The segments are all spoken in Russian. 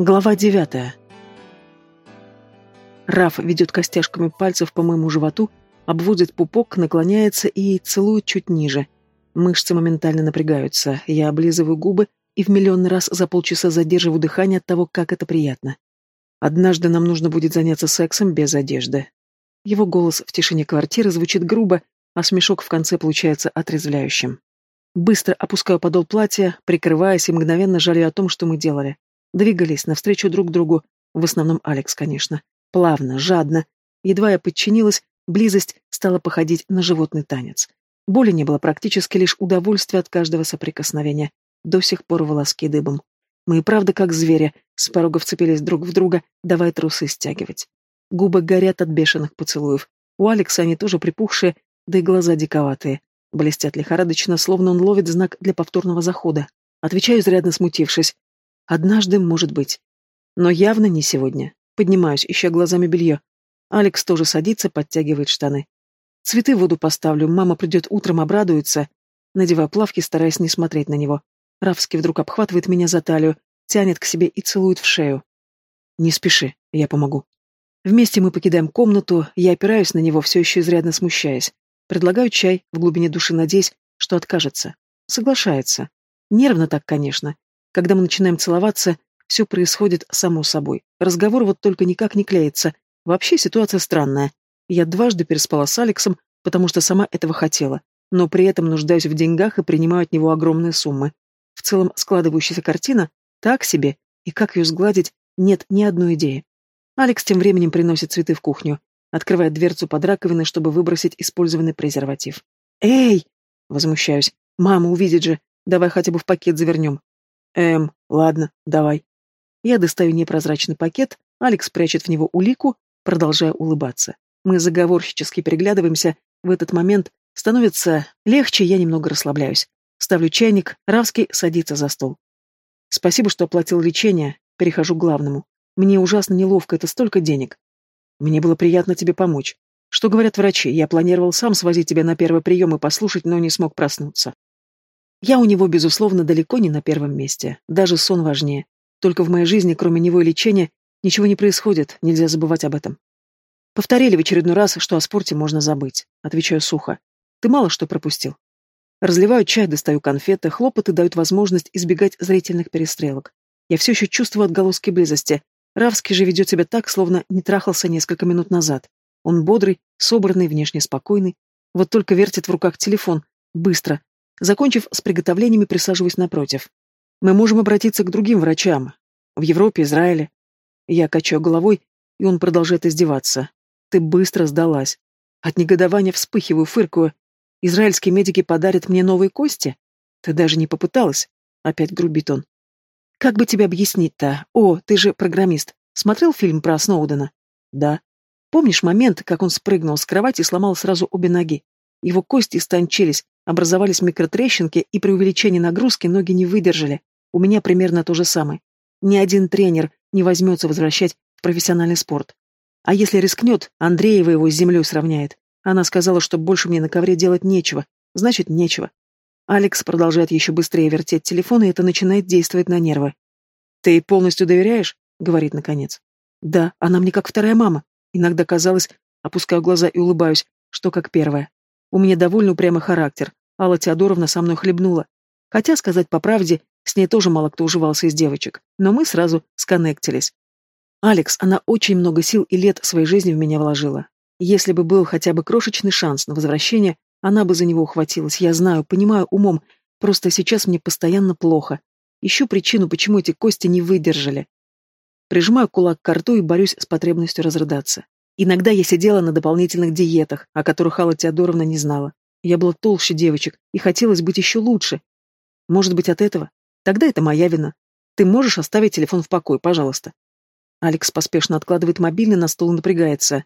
Глава девятая. Раф ведет костяшками пальцев по моему животу, обводит пупок, наклоняется и целует чуть ниже. Мышцы моментально напрягаются, я облизываю губы и в миллион раз за полчаса задерживаю дыхание от того, как это приятно. Однажды нам нужно будет заняться сексом без одежды. Его голос в тишине квартиры звучит грубо, а смешок в конце получается отрезвляющим. Быстро опускаю подол платья, прикрываясь и мгновенно жалею о том, что мы делали. Двигались навстречу друг другу, в основном Алекс, конечно. Плавно, жадно. Едва я подчинилась, близость стала походить на животный танец. Боли не было практически лишь удовольствие от каждого соприкосновения. До сих пор волоски дыбом. Мы и правда как звери, с порога вцепились друг в друга, давай трусы стягивать. Губы горят от бешеных поцелуев. У Алекса они тоже припухшие, да и глаза диковатые. Блестят лихорадочно, словно он ловит знак для повторного захода. Отвечаю, изрядно смутившись. Однажды, может быть. Но явно не сегодня. Поднимаюсь, ища глазами белье. Алекс тоже садится, подтягивает штаны. Цветы в воду поставлю, мама придет утром, обрадуется. Надеваю плавки, стараясь не смотреть на него. Равский вдруг обхватывает меня за талию, тянет к себе и целует в шею. «Не спеши, я помогу». Вместе мы покидаем комнату, я опираюсь на него, все еще изрядно смущаясь. Предлагаю чай, в глубине души надеясь, что откажется. Соглашается. Нервно так, конечно. Когда мы начинаем целоваться, все происходит само собой. Разговор вот только никак не клеится. Вообще ситуация странная. Я дважды переспала с Алексом, потому что сама этого хотела, но при этом нуждаюсь в деньгах и принимаю от него огромные суммы. В целом складывающаяся картина так себе, и как ее сгладить, нет ни одной идеи. Алекс тем временем приносит цветы в кухню, открывает дверцу под раковиной, чтобы выбросить использованный презерватив. «Эй!» — возмущаюсь. «Мама увидит же. Давай хотя бы в пакет завернем». «Эм, ладно, давай». Я достаю непрозрачный пакет, Алекс прячет в него улику, продолжая улыбаться. Мы заговорщически переглядываемся. В этот момент становится легче, я немного расслабляюсь. Ставлю чайник, Равский садится за стол. «Спасибо, что оплатил лечение. Перехожу к главному. Мне ужасно неловко, это столько денег. Мне было приятно тебе помочь. Что говорят врачи? Я планировал сам свозить тебя на первый прием и послушать, но не смог проснуться. Я у него, безусловно, далеко не на первом месте. Даже сон важнее. Только в моей жизни, кроме него и лечения, ничего не происходит, нельзя забывать об этом. Повторили в очередной раз, что о спорте можно забыть. Отвечаю сухо. Ты мало что пропустил. Разливаю чай, достаю конфеты, хлопоты дают возможность избегать зрительных перестрелок. Я все еще чувствую отголоски близости, Равский же ведет себя так, словно не трахался несколько минут назад. Он бодрый, собранный, внешне спокойный. Вот только вертит в руках телефон. Быстро. Закончив с приготовлениями, присаживаюсь напротив. Мы можем обратиться к другим врачам. В Европе, Израиле. Я качаю головой, и он продолжает издеваться. Ты быстро сдалась. От негодования вспыхиваю, фыркую. Израильские медики подарят мне новые кости? Ты даже не попыталась. Опять грубит он. Как бы тебе объяснить-то? О, ты же программист. Смотрел фильм про Сноудена? Да. Помнишь момент, как он спрыгнул с кровати и сломал сразу обе ноги? Его кости истончились, образовались микротрещинки, и при увеличении нагрузки ноги не выдержали. У меня примерно то же самое. Ни один тренер не возьмется возвращать в профессиональный спорт. А если рискнет, Андреева его с землей сравняет. Она сказала, что больше мне на ковре делать нечего. Значит, нечего. Алекс продолжает еще быстрее вертеть телефон, и это начинает действовать на нервы. «Ты ей полностью доверяешь?» — говорит наконец. «Да, она мне как вторая мама. Иногда казалось, опускаю глаза и улыбаюсь, что как первая. У меня довольно упрямый характер. Алла Теодоровна со мной хлебнула. Хотя, сказать по правде, с ней тоже мало кто уживался из девочек, но мы сразу сконнектились. Алекс, она очень много сил и лет своей жизни в меня вложила. Если бы был хотя бы крошечный шанс на возвращение, она бы за него ухватилась, я знаю, понимаю умом, просто сейчас мне постоянно плохо. Ищу причину, почему эти кости не выдержали. Прижимаю кулак к рту и борюсь с потребностью разрыдаться. Иногда я сидела на дополнительных диетах, о которых Алла Теодоровна не знала. Я была толще девочек, и хотелось быть еще лучше. Может быть, от этого? Тогда это моя вина. Ты можешь оставить телефон в покое, пожалуйста. Алекс поспешно откладывает мобильный на стол и напрягается.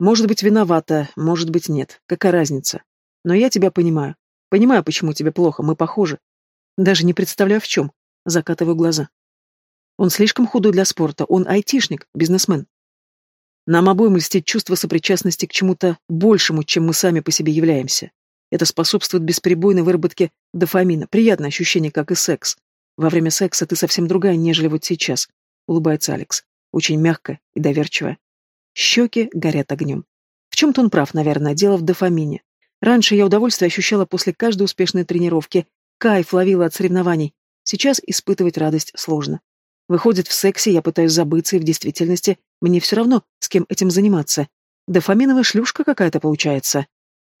Может быть, виновата, может быть, нет. Какая разница? Но я тебя понимаю. Понимаю, почему тебе плохо, мы похожи. Даже не представляю, в чем. Закатываю глаза. Он слишком худой для спорта, он айтишник, бизнесмен. Нам обоим льстит чувство сопричастности к чему-то большему, чем мы сами по себе являемся. Это способствует бесперебойной выработке дофамина, приятное ощущение, как и секс. Во время секса ты совсем другая, нежели вот сейчас. — улыбается Алекс. Очень мягко и доверчиво. Щеки горят огнем. В чем-то он прав, наверное, дело в дофамине. Раньше я удовольствие ощущала после каждой успешной тренировки, кайф ловила от соревнований. Сейчас испытывать радость сложно. Выходит, в сексе я пытаюсь забыться, и в действительности мне все равно, с кем этим заниматься. Дофаминовая шлюшка какая-то получается.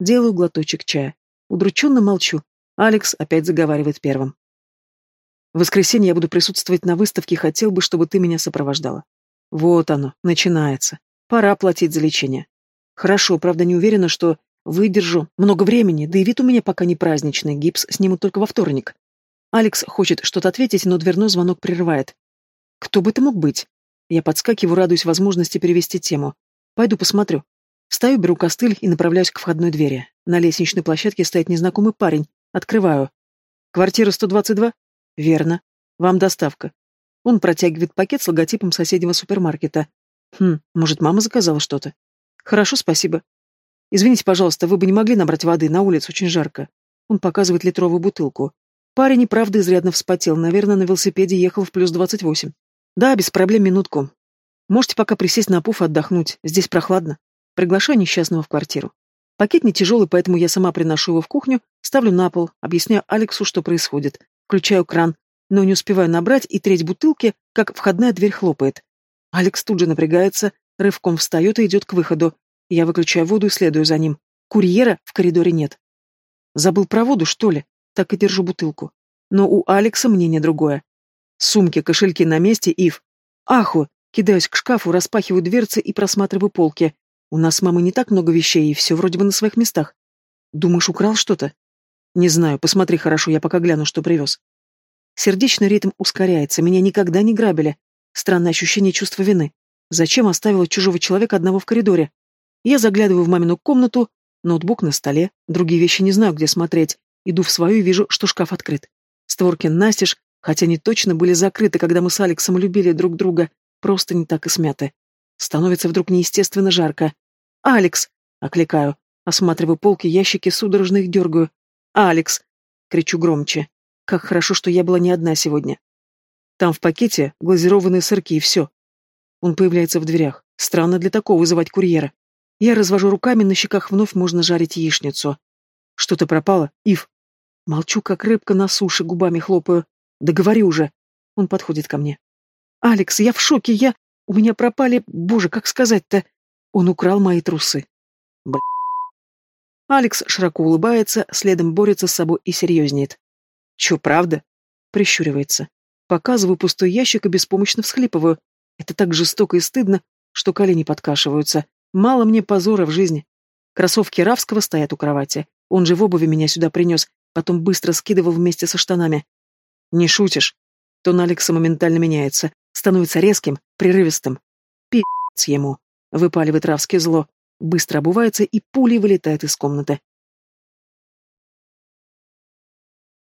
Делаю глоточек чая. Удрученно молчу. Алекс опять заговаривает первым. В воскресенье я буду присутствовать на выставке, хотел бы, чтобы ты меня сопровождала. Вот оно, начинается. Пора платить за лечение. Хорошо, правда, не уверена, что выдержу много времени, да и вид у меня пока не праздничный, гипс сниму только во вторник. Алекс хочет что-то ответить, но дверной звонок прерывает. Кто бы это мог быть? Я подскакиваю, радуюсь возможности перевести тему. Пойду посмотрю. Встаю, беру костыль и направляюсь к входной двери. На лестничной площадке стоит незнакомый парень. Открываю. Квартира 122? Верно. Вам доставка. Он протягивает пакет с логотипом соседнего супермаркета. Хм, может, мама заказала что-то? Хорошо, спасибо. Извините, пожалуйста, вы бы не могли набрать воды, на улице очень жарко. Он показывает литровую бутылку. Парень и правда изрядно вспотел, наверное, на велосипеде ехал в плюс двадцать восемь. Да, без проблем, минутку. Можете пока присесть на пуф и отдохнуть. Здесь прохладно. Приглашаю несчастного в квартиру. Пакет не тяжелый, поэтому я сама приношу его в кухню, ставлю на пол, объясняю Алексу, что происходит. Включаю кран, но не успеваю набрать и треть бутылки, как входная дверь хлопает. Алекс тут же напрягается, рывком встает и идет к выходу. Я выключаю воду и следую за ним. Курьера в коридоре нет. Забыл про воду, что ли? Так и держу бутылку. Но у Алекса мнение другое. Сумки, кошельки на месте, Ив. Аху! Кидаюсь к шкафу, распахиваю дверцы и просматриваю полки. У нас с мамой не так много вещей, и все вроде бы на своих местах. Думаешь, украл что-то? Не знаю, посмотри хорошо, я пока гляну, что привез. Сердечный ритм ускоряется, меня никогда не грабили. Странное ощущение чувства вины. Зачем оставила чужого человека одного в коридоре? Я заглядываю в мамину комнату, ноутбук на столе, другие вещи не знаю, где смотреть. Иду в свою и вижу, что шкаф открыт. Створки настежь, хотя они точно были закрыты, когда мы с Алексом любили друг друга, просто не так и смяты. Становится вдруг неестественно жарко. «Алекс!» — окликаю. Осматриваю полки, ящики, судорожно их дергаю. «Алекс!» — кричу громче. Как хорошо, что я была не одна сегодня. Там в пакете глазированные сырки и все. Он появляется в дверях. Странно для такого вызывать курьера. Я развожу руками, на щеках вновь можно жарить яичницу. Что-то пропало, Ив. Молчу, как рыбка на суше, губами хлопаю. Да говори уже. Он подходит ко мне. Алекс, я в шоке, я... У меня пропали... Боже, как сказать-то? Он украл мои трусы. Бля. Алекс широко улыбается, следом борется с собой и серьезнеет. Че, правда? Прищуривается. Показываю пустой ящик и беспомощно всхлипываю. Это так жестоко и стыдно, что колени подкашиваются. Мало мне позора в жизни. Кроссовки Равского стоят у кровати. Он же в обуви меня сюда принес, потом быстро скидывал вместе со штанами. Не шутишь? Тон Алекса моментально меняется, становится резким, прерывистым. Пи***ц ему. Выпаливает Равский зло. Быстро обувается и пулей вылетает из комнаты.